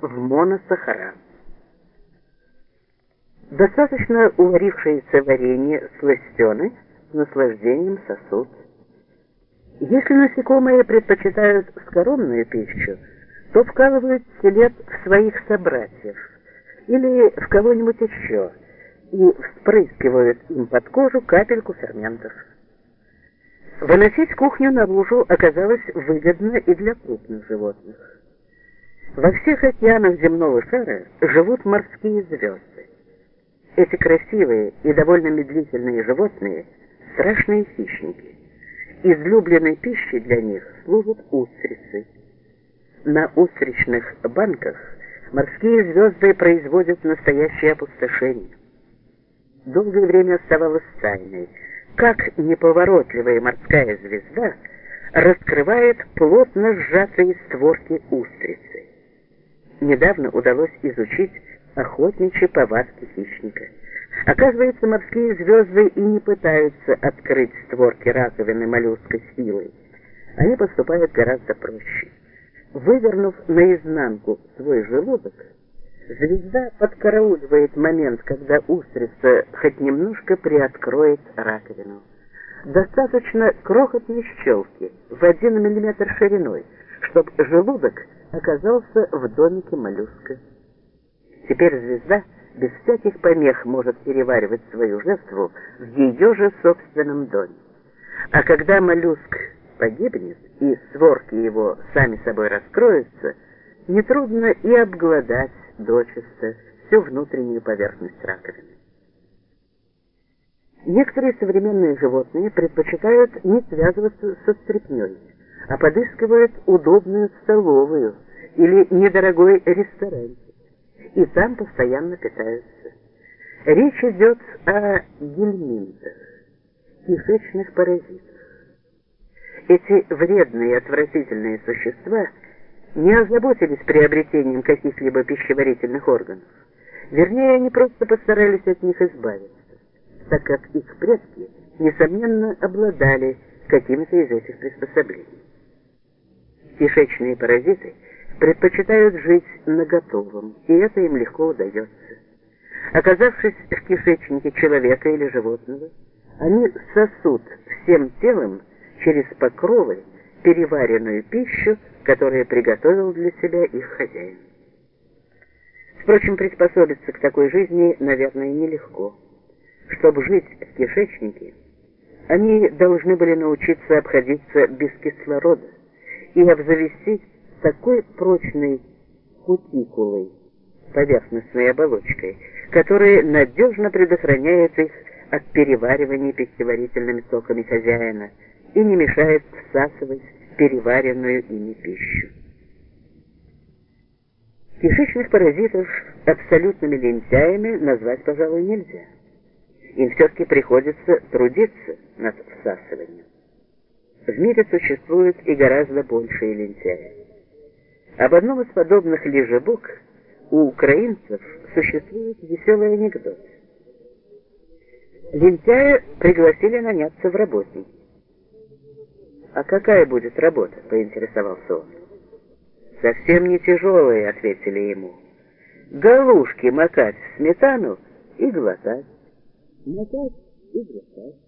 в моносахара. Достаточно уварившееся варенье сластены с наслаждением сосуд. Если насекомые предпочитают скоромную пищу, то вкалывают селет в своих собратьев или в кого-нибудь еще и вспрыскивают им под кожу капельку ферментов. Выносить кухню наружу оказалось выгодно и для крупных животных. Во всех океанах земного шара живут морские звезды. Эти красивые и довольно медлительные животные – страшные хищники. Излюбленной пищей для них служат устрицы. На устричных банках морские звезды производят настоящее опустошение. Долгое время оставалось тайной, как неповоротливая морская звезда раскрывает плотно сжатые створки устрицы. Недавно удалось изучить охотничьи повадки хищника. Оказывается, морские звезды и не пытаются открыть створки раковины моллюска силой. Они поступают гораздо проще. Вывернув наизнанку свой желудок, звезда подкарауливает момент, когда устрица хоть немножко приоткроет раковину. Достаточно крохотной щелки в один миллиметр шириной, чтобы желудок оказался в домике моллюска. Теперь звезда без всяких помех может переваривать свою жертву в ее же собственном доме. А когда моллюск погибнет и створки его сами собой раскроются, нетрудно и обглодать дочисто всю внутреннюю поверхность раковины. Некоторые современные животные предпочитают не связываться со стряпнёй, а подыскивают удобную столовую или недорогой ресторанчик и там постоянно питаются. Речь идет о гельминтах, кишечных паразитах. Эти вредные отвратительные существа не озаботились приобретением каких-либо пищеварительных органов. Вернее, они просто постарались от них избавиться, так как их предки, несомненно, обладали какими-то из этих приспособлений. Кишечные паразиты предпочитают жить на готовом, и это им легко удается. Оказавшись в кишечнике человека или животного, они сосут всем телом через покровы переваренную пищу, которую приготовил для себя их хозяин. Впрочем, приспособиться к такой жизни, наверное, нелегко. Чтобы жить в кишечнике, они должны были научиться обходиться без кислорода и обзавестись такой прочной кутикулой, поверхностной оболочкой, которая надежно предохраняет их от переваривания пищеварительными соками хозяина и не мешает всасывать переваренную ими пищу. Кишечных паразитов абсолютными лентяями назвать, пожалуй, нельзя. Им все-таки приходится трудиться над всасыванием. В мире существует и гораздо большие лентяи. Об одном из подобных лежебок у украинцев существует веселый анекдот. Лентяя пригласили наняться в работники. «А какая будет работа?» — поинтересовался он. «Совсем не тяжелые», — ответили ему. «Галушки макать в сметану и глотать». «Макать и глотать».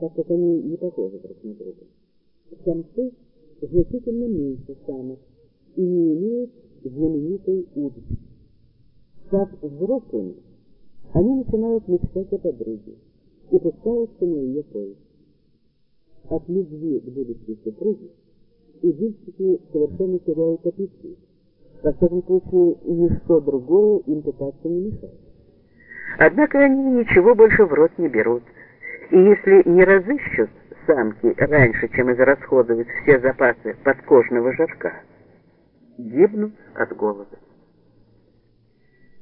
так как они не похожи друг на друга. Самцы значительно меньше самок и не имеют знаменитой удочки. Став взрослыми, они начинают мечтать о подруге и пускаются на ее поиск. От любви к будущей супруге удильщики совершенно теряют аппетит. Во всяком случае, ничто другое им питаться не мешает. Однако они ничего больше в рот не берут. И если не разыщут самки раньше, чем израсходуют все запасы подкожного жирка, гибнут от голода.